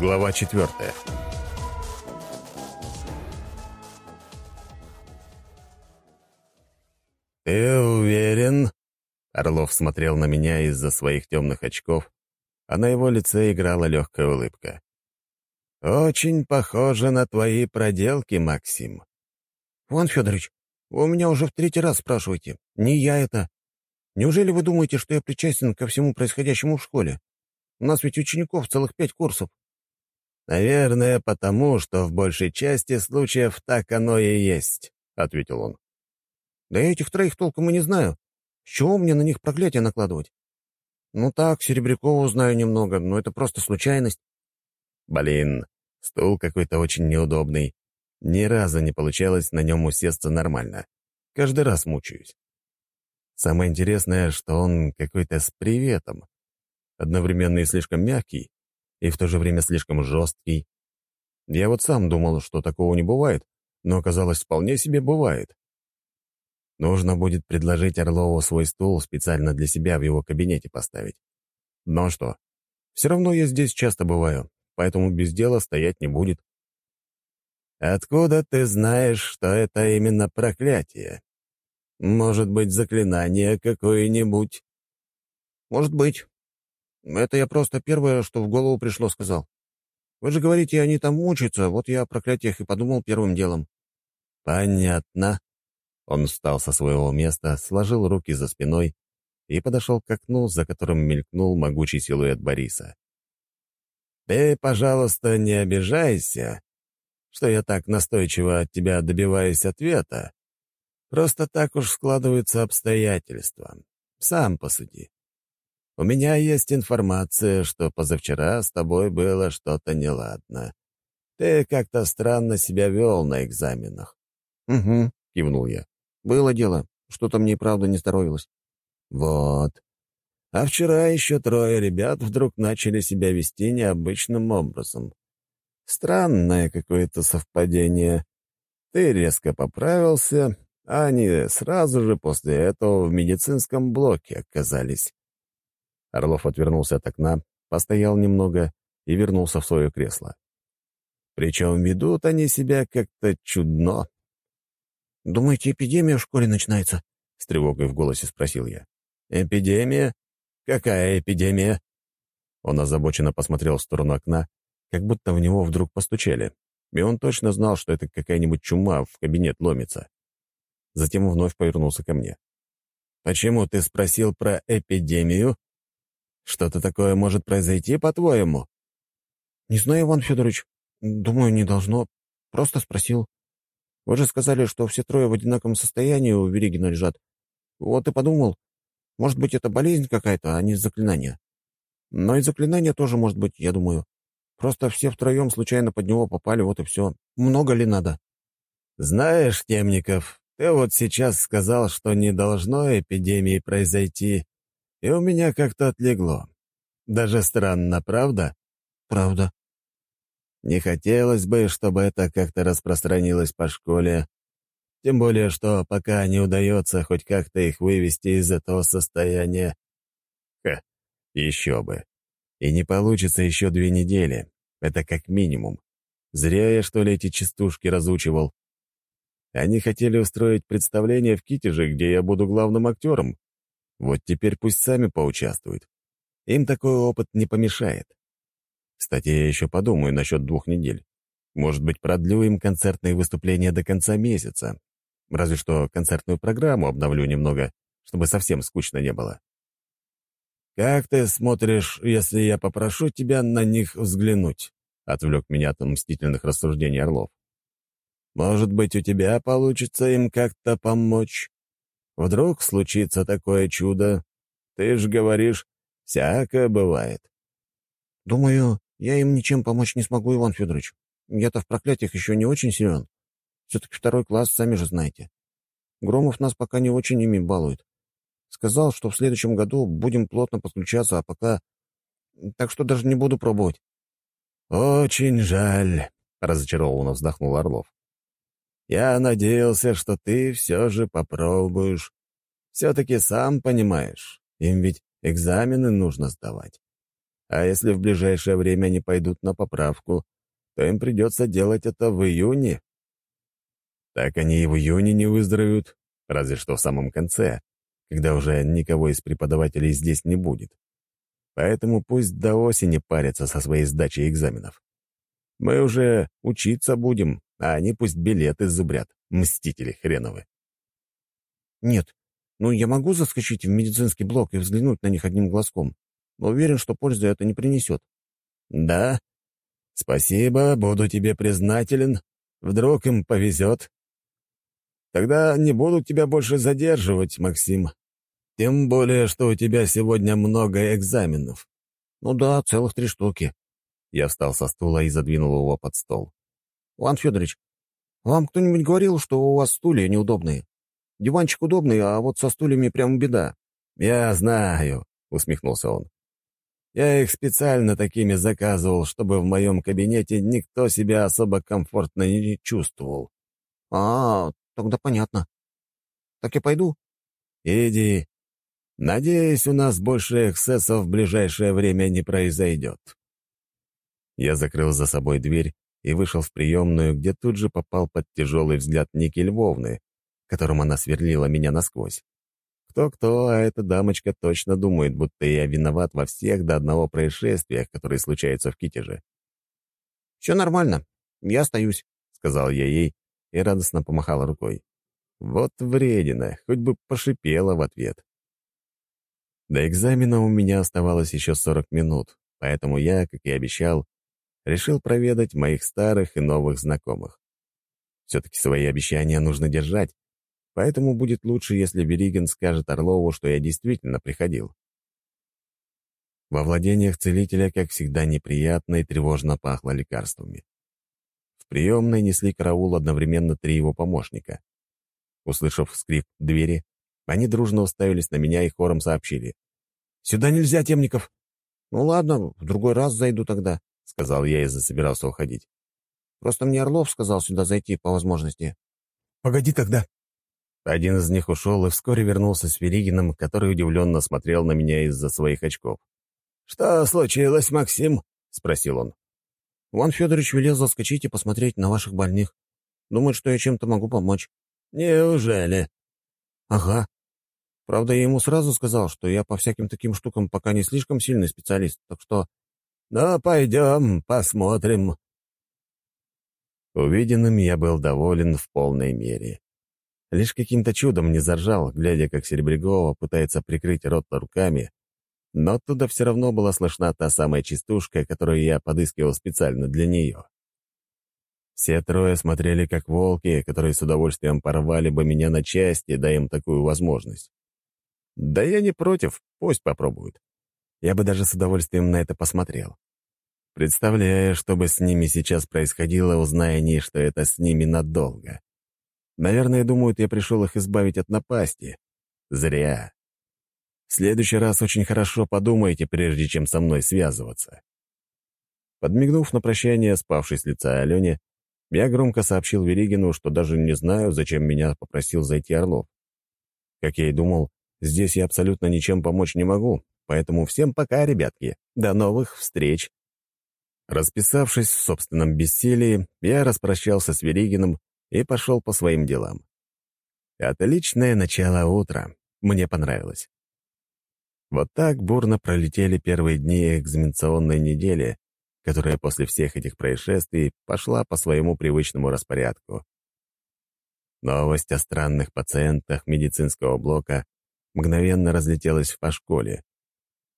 Глава четвертая. «Ты уверен?» Орлов смотрел на меня из-за своих темных очков, а на его лице играла легкая улыбка. «Очень похоже на твои проделки, Максим». «Иван Федорович, вы у меня уже в третий раз спрашиваете. Не я это. Неужели вы думаете, что я причастен ко всему происходящему в школе? У нас ведь учеников целых пять курсов». «Наверное, потому, что в большей части случаев так оно и есть», — ответил он. «Да я этих троих толком и не знаю. С чего мне на них проклятие накладывать? Ну так, Серебрякову знаю немного, но это просто случайность». «Блин, стул какой-то очень неудобный. Ни разу не получалось на нем усесться нормально. Каждый раз мучаюсь. Самое интересное, что он какой-то с приветом. Одновременно и слишком мягкий, и в то же время слишком жесткий. Я вот сам думал, что такого не бывает, но оказалось, вполне себе бывает. Нужно будет предложить Орлову свой стул специально для себя в его кабинете поставить. Но что, все равно я здесь часто бываю, поэтому без дела стоять не будет. «Откуда ты знаешь, что это именно проклятие? Может быть, заклинание какое-нибудь?» «Может быть. Это я просто первое, что в голову пришло, сказал. Вы же говорите, они там мучаются, вот я о проклятиях и подумал первым делом». «Понятно». Он встал со своего места, сложил руки за спиной и подошел к окну, за которым мелькнул могучий силуэт Бориса. «Ты, пожалуйста, не обижайся, что я так настойчиво от тебя добиваюсь ответа. Просто так уж складываются обстоятельства. Сам посуди. У меня есть информация, что позавчера с тобой было что-то неладно. Ты как-то странно себя вел на экзаменах. «Угу», — кивнул я. «Было дело. Что-то мне и правда не здоровилось». «Вот. А вчера еще трое ребят вдруг начали себя вести необычным образом. Странное какое-то совпадение. Ты резко поправился, а они сразу же после этого в медицинском блоке оказались. Орлов отвернулся от окна, постоял немного и вернулся в свое кресло. Причем ведут они себя как-то чудно. «Думаете, эпидемия в школе начинается?» — с тревогой в голосе спросил я. «Эпидемия? Какая эпидемия?» Он озабоченно посмотрел в сторону окна, как будто в него вдруг постучали, и он точно знал, что это какая-нибудь чума в кабинет ломится. Затем вновь повернулся ко мне. «Почему ты спросил про эпидемию? Что-то такое может произойти, по-твоему?» «Не знаю, Иван Федорович. Думаю, не должно. Просто спросил. Вы же сказали, что все трое в одинаковом состоянии у Веригина лежат. Вот и подумал, может быть, это болезнь какая-то, а не заклинание. Но и заклинание тоже может быть, я думаю. Просто все втроем случайно под него попали, вот и все. Много ли надо?» «Знаешь, Темников, ты вот сейчас сказал, что не должно эпидемии произойти, и у меня как-то отлегло. Даже странно, правда?» «Правда». «Не хотелось бы, чтобы это как-то распространилось по школе, тем более, что пока не удается хоть как-то их вывести из этого состояния. Ха, еще бы. И не получится еще две недели. Это как минимум. Зря я, что ли, эти частушки разучивал. Они хотели устроить представление в Китеже, где я буду главным актером. Вот теперь пусть сами поучаствуют. Им такой опыт не помешает. Кстати, я еще подумаю насчет двух недель. Может быть, продлю им концертные выступления до конца месяца. Разве что концертную программу обновлю немного, чтобы совсем скучно не было. «Как ты смотришь, если я попрошу тебя на них взглянуть?» — отвлек меня от мстительных рассуждений Орлов. «Может быть, у тебя получится им как-то помочь? Вдруг случится такое чудо? Ты ж говоришь, всякое бывает». «Думаю, я им ничем помочь не смогу, Иван Федорович. Я-то в проклятиях еще не очень силен. Все-таки второй класс, сами же знаете. Громов нас пока не очень ими балует. Сказал, что в следующем году будем плотно подключаться, а пока... Так что даже не буду пробовать». «Очень жаль», — разочарованно вздохнул Орлов. «Я надеялся, что ты все же попробуешь. Все-таки сам понимаешь, им ведь экзамены нужно сдавать. А если в ближайшее время они пойдут на поправку, то им придется делать это в июне. Так они и в июне не выздоровеют, разве что в самом конце, когда уже никого из преподавателей здесь не будет. Поэтому пусть до осени парятся со своей сдачей экзаменов. Мы уже учиться будем, а они пусть билеты зубрят, мстители хреновы. Нет, ну я могу заскочить в медицинский блок и взглянуть на них одним глазком, но уверен, что пользы это не принесет. Да? Спасибо, буду тебе признателен. Вдруг им повезет. Тогда не буду тебя больше задерживать, Максим. Тем более, что у тебя сегодня много экзаменов. Ну да, целых три штуки. Я встал со стула и задвинул его под стол. Иван Федорович, вам кто-нибудь говорил, что у вас стулья неудобные? Диванчик удобный, а вот со стульями прям беда. Я знаю, усмехнулся он. Я их специально такими заказывал, чтобы в моем кабинете никто себя особо комфортно не чувствовал. А, тогда понятно. Так я пойду? Иди. Надеюсь, у нас больше эксцессов в ближайшее время не произойдет. Я закрыл за собой дверь и вышел в приемную, где тут же попал под тяжелый взгляд Ники Львовны, которым она сверлила меня насквозь. Кто-кто, а эта дамочка точно думает, будто я виноват во всех до одного происшествиях, которые случаются в Китеже. «Все нормально. Я остаюсь», — сказал я ей и радостно помахала рукой. Вот вредина, хоть бы пошипела в ответ. До экзамена у меня оставалось еще 40 минут, поэтому я, как и обещал, решил проведать моих старых и новых знакомых. Все-таки свои обещания нужно держать, поэтому будет лучше, если Беригин скажет Орлову, что я действительно приходил. Во владениях целителя, как всегда, неприятно и тревожно пахло лекарствами. В приемной несли караул одновременно три его помощника. Услышав скрип двери, они дружно уставились на меня и хором сообщили. «Сюда нельзя, Темников!» «Ну ладно, в другой раз зайду тогда», — сказал я и засобирался уходить. «Просто мне Орлов сказал сюда зайти по возможности». «Погоди тогда». Один из них ушел и вскоре вернулся с Веригиным, который удивленно смотрел на меня из-за своих очков. «Что случилось, Максим?» — спросил он. «Иван Федорович велел заскочить и посмотреть на ваших больных. Думает, что я чем-то могу помочь». «Неужели?» «Ага. Правда, я ему сразу сказал, что я по всяким таким штукам пока не слишком сильный специалист, так что «Ну, пойдем, посмотрим». Увиденным я был доволен в полной мере. Лишь каким-то чудом не заржал, глядя, как Серебрягова пытается прикрыть рот руками, но оттуда все равно была слышна та самая частушка, которую я подыскивал специально для нее. Все трое смотрели как волки, которые с удовольствием порвали бы меня на части, дай им такую возможность. Да я не против, пусть попробуют. Я бы даже с удовольствием на это посмотрел. Представляю, что бы с ними сейчас происходило, узная они, что это с ними надолго. Наверное, думают, я пришел их избавить от напасти. Зря. В следующий раз очень хорошо подумайте, прежде чем со мной связываться. Подмигнув на прощание, спавшей с лица Алене, я громко сообщил Веригину, что даже не знаю, зачем меня попросил зайти Орлов. Как я и думал, здесь я абсолютно ничем помочь не могу, Поэтому всем пока, ребятки. До новых встреч. Расписавшись в собственном бессилии, я распрощался с Веригиным и пошел по своим делам. Отличное начало утра. Мне понравилось. Вот так бурно пролетели первые дни экзаменационной недели, которая после всех этих происшествий пошла по своему привычному распорядку. Новость о странных пациентах медицинского блока мгновенно разлетелась по школе.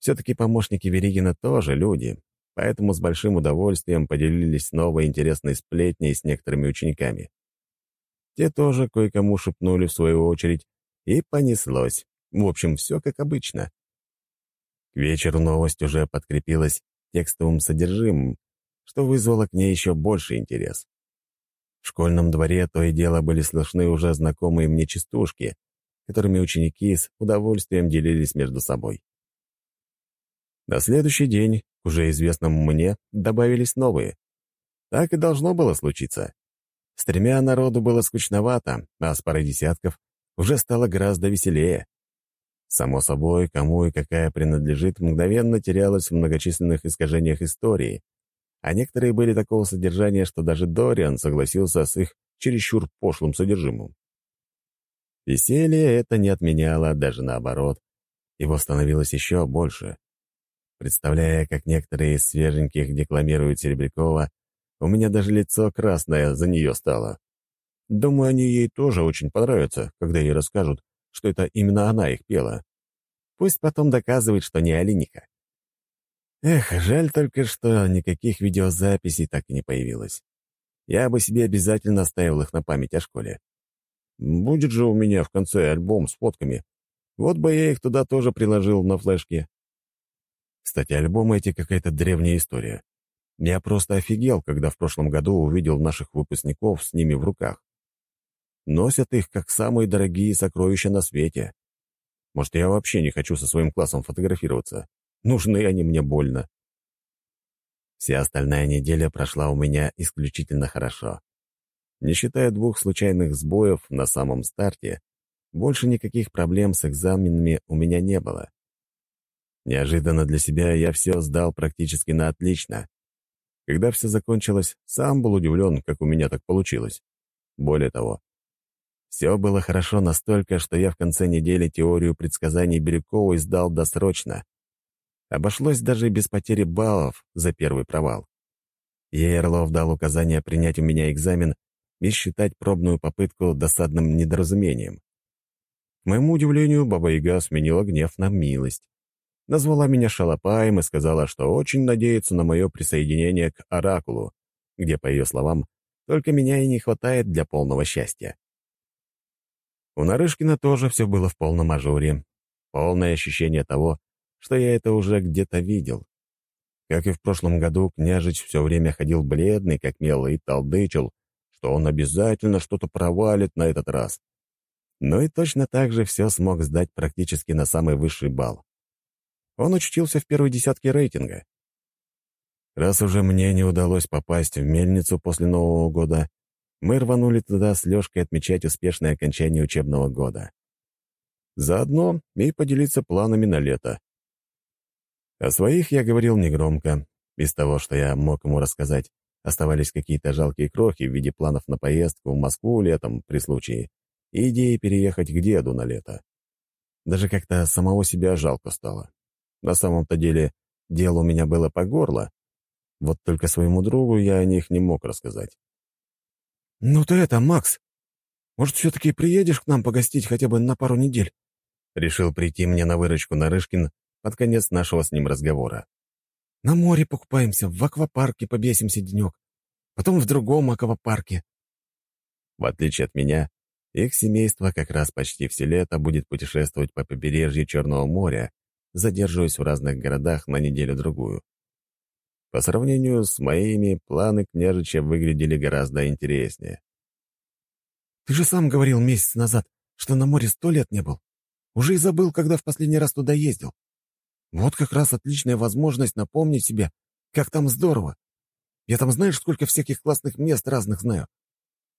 Все-таки помощники Веригина тоже люди, поэтому с большим удовольствием поделились новой интересной сплетней с некоторыми учениками. Те тоже кое-кому шепнули в свою очередь, и понеслось. В общем, все как обычно. К вечеру новость уже подкрепилась текстовым содержимым, что вызвало к ней еще больше интерес. В школьном дворе то и дело были слышны уже знакомые мне частушки, которыми ученики с удовольствием делились между собой. На следующий день, уже известному мне, добавились новые. Так и должно было случиться. С тремя народу было скучновато, а с парой десятков уже стало гораздо веселее. Само собой, кому и какая принадлежит, мгновенно терялась в многочисленных искажениях истории, а некоторые были такого содержания, что даже Дориан согласился с их чересчур пошлым содержимым. Веселье это не отменяло, даже наоборот. Его становилось еще больше. Представляя, как некоторые из свеженьких декламируют Серебрякова, у меня даже лицо красное за нее стало. Думаю, они ей тоже очень понравятся, когда ей расскажут, что это именно она их пела. Пусть потом доказывает, что не Алиника. Эх, жаль только, что никаких видеозаписей так и не появилось. Я бы себе обязательно оставил их на память о школе. Будет же у меня в конце альбом с фотками. Вот бы я их туда тоже приложил на флешке. Кстати, альбомы эти какая-то древняя история. Я просто офигел, когда в прошлом году увидел наших выпускников с ними в руках. Носят их как самые дорогие сокровища на свете. Может, я вообще не хочу со своим классом фотографироваться. Нужны они мне больно. Вся остальная неделя прошла у меня исключительно хорошо. Не считая двух случайных сбоев на самом старте, больше никаких проблем с экзаменами у меня не было. Неожиданно для себя я все сдал практически на отлично. Когда все закончилось, сам был удивлен, как у меня так получилось. Более того, все было хорошо настолько, что я в конце недели теорию предсказаний Бирюковой сдал досрочно. Обошлось даже без потери баллов за первый провал. Ей Орлов дал указание принять у меня экзамен и считать пробную попытку досадным недоразумением. К моему удивлению, Баба-Яга сменила гнев на милость. Назвала меня шалопаем и сказала, что очень надеется на мое присоединение к Оракулу, где, по ее словам, только меня и не хватает для полного счастья. У Нарышкина тоже все было в полном ажуре. Полное ощущение того, что я это уже где-то видел. Как и в прошлом году, княжич все время ходил бледный, как мел, и толдычил, что он обязательно что-то провалит на этот раз. Но и точно так же все смог сдать практически на самый высший балл. Он учтился в первой десятке рейтинга. Раз уже мне не удалось попасть в мельницу после Нового года, мы рванули туда с Лёшкой отмечать успешное окончание учебного года. Заодно и поделиться планами на лето. О своих я говорил негромко. Из того, что я мог ему рассказать, оставались какие-то жалкие крохи в виде планов на поездку в Москву летом при случае и идеи переехать к деду на лето. Даже как-то самого себя жалко стало. На самом-то деле, дело у меня было по горло, вот только своему другу я о них не мог рассказать. «Ну ты это, Макс, может, все-таки приедешь к нам погостить хотя бы на пару недель?» Решил прийти мне на выручку Нарышкин под конец нашего с ним разговора. «На море покупаемся, в аквапарке побесимся денек, потом в другом аквапарке». В отличие от меня, их семейство как раз почти все лето будет путешествовать по побережью Черного моря, задерживаясь в разных городах на неделю-другую. По сравнению с моими, планы княжича выглядели гораздо интереснее. «Ты же сам говорил месяц назад, что на море сто лет не был. Уже и забыл, когда в последний раз туда ездил. Вот как раз отличная возможность напомнить себе, как там здорово. Я там знаешь, сколько всяких классных мест разных знаю.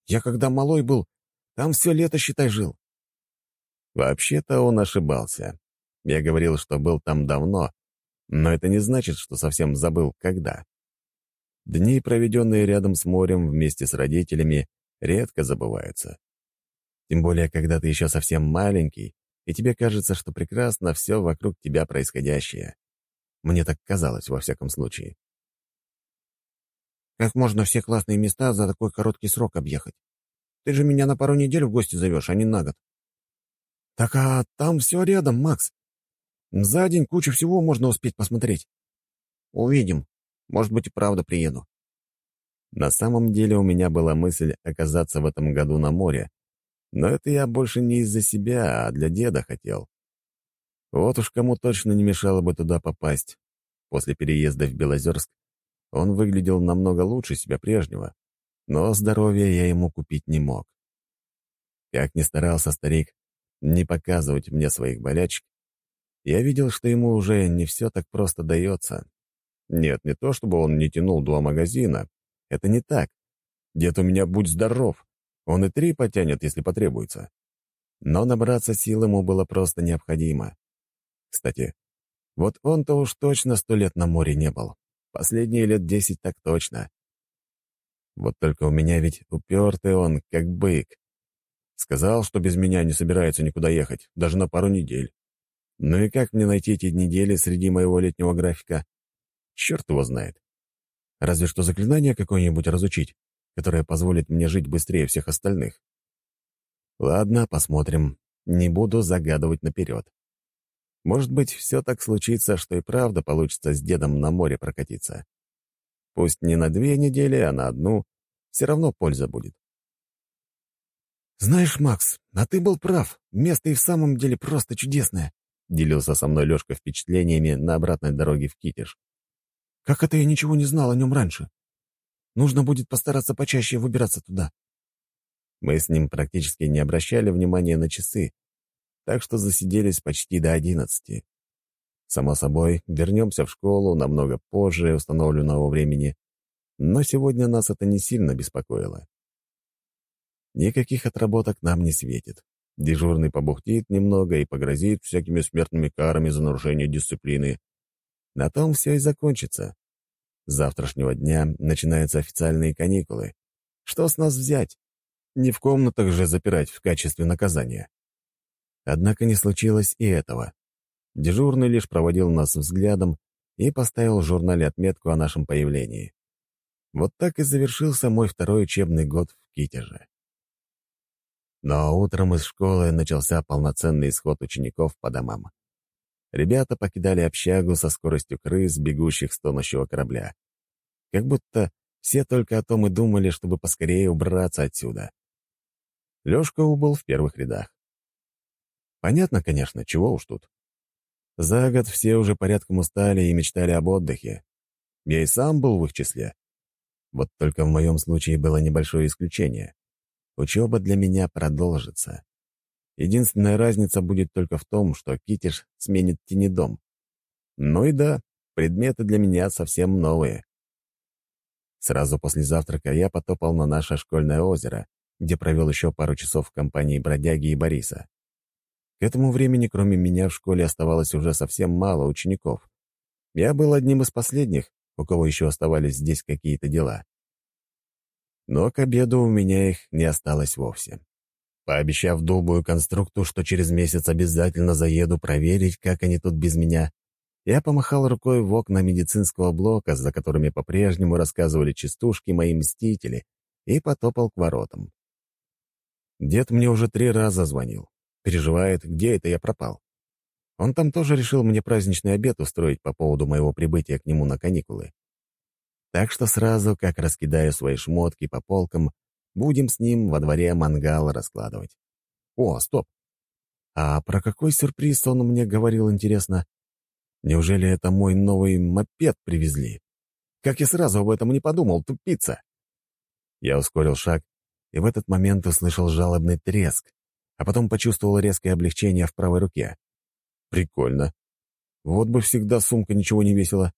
Я когда малой был, там все лето, считай, жил. Вообще-то он ошибался. Я говорил, что был там давно, но это не значит, что совсем забыл, когда. Дни, проведенные рядом с морем вместе с родителями, редко забываются. Тем более, когда ты еще совсем маленький, и тебе кажется, что прекрасно все вокруг тебя происходящее. Мне так казалось, во всяком случае. Как можно все классные места за такой короткий срок объехать? Ты же меня на пару недель в гости зовешь, а не на год. Так а там все рядом, Макс. За день кучу всего можно успеть посмотреть. Увидим. Может быть, и правда приеду. На самом деле у меня была мысль оказаться в этом году на море, но это я больше не из-за себя, а для деда хотел. Вот уж кому точно не мешало бы туда попасть. После переезда в Белозерск он выглядел намного лучше себя прежнего, но здоровья я ему купить не мог. Как ни старался старик не показывать мне своих болячек, я видел, что ему уже не все так просто дается. Нет, не то, чтобы он не тянул два магазина. Это не так. Дед у меня будь здоров. Он и три потянет, если потребуется. Но набраться сил ему было просто необходимо. Кстати, вот он-то уж точно сто лет на море не был. Последние лет десять так точно. Вот только у меня ведь упертый он, как бык. Сказал, что без меня не собирается никуда ехать, даже на пару недель. Ну и как мне найти эти недели среди моего летнего графика? Черт его знает. Разве что заклинание какое-нибудь разучить, которое позволит мне жить быстрее всех остальных. Ладно, посмотрим. Не буду загадывать наперед. Может быть, все так случится, что и правда получится с дедом на море прокатиться. Пусть не на две недели, а на одну, все равно польза будет. «Знаешь, Макс, а ты был прав. Место и в самом деле просто чудесное», — делился со мной Лешка впечатлениями на обратной дороге в Китеж. «Как это я ничего не знал о нем раньше? Нужно будет постараться почаще выбираться туда». Мы с ним практически не обращали внимания на часы, так что засиделись почти до одиннадцати. Само собой, вернемся в школу намного позже установленного времени, но сегодня нас это не сильно беспокоило. Никаких отработок нам не светит. Дежурный побухтит немного и погрозит всякими смертными карами за нарушение дисциплины. На том все и закончится. С завтрашнего дня начинаются официальные каникулы. Что с нас взять? Не в комнатах же запирать в качестве наказания. Однако не случилось и этого. Дежурный лишь проводил нас взглядом и поставил в журнале отметку о нашем появлении. Вот так и завершился мой второй учебный год в Китеже. Но утром из школы начался полноценный исход учеников по домам. Ребята покидали общагу со скоростью крыс, бегущих с тонущего корабля. Как будто все только о том и думали, чтобы поскорее убраться отсюда. Лёшка убыл в первых рядах. Понятно, конечно, чего уж тут. За год все уже порядком устали и мечтали об отдыхе. Я и сам был в их числе. Вот только в моем случае было небольшое исключение. Учеба для меня продолжится. Единственная разница будет только в том, что Китиш сменит тенедом. Ну и да, предметы для меня совсем новые. Сразу после завтрака я потопал на наше школьное озеро, где провел еще пару часов в компании бродяги и Бориса. К этому времени, кроме меня, в школе оставалось уже совсем мало учеников. Я был одним из последних, у кого еще оставались здесь какие-то дела. Но к обеду у меня их не осталось вовсе. Пообещав долбую конструкту, что через месяц обязательно заеду проверить, как они тут без меня, я помахал рукой в окна медицинского блока, за которыми по-прежнему рассказывали частушки мои мстители, и потопал к воротам. Дед мне уже три раза звонил. Переживает, где это я пропал. Он там тоже решил мне праздничный обед устроить по поводу моего прибытия к нему на каникулы. Так что сразу, как раскидаю свои шмотки по полкам, будем с ним во дворе мангал раскладывать. О, стоп! А про какой сюрприз он мне говорил, интересно? Неужели это мой новый мопед привезли? Как я сразу об этом не подумал, тупица! Я ускорил шаг и в этот момент услышал жалобный треск, а потом почувствовал резкое облегчение в правой руке. Прикольно. Вот бы всегда сумка ничего не весила.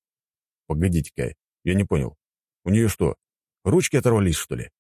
Погодите-ка, я не понял. У нее что, ручки оторвались, что ли?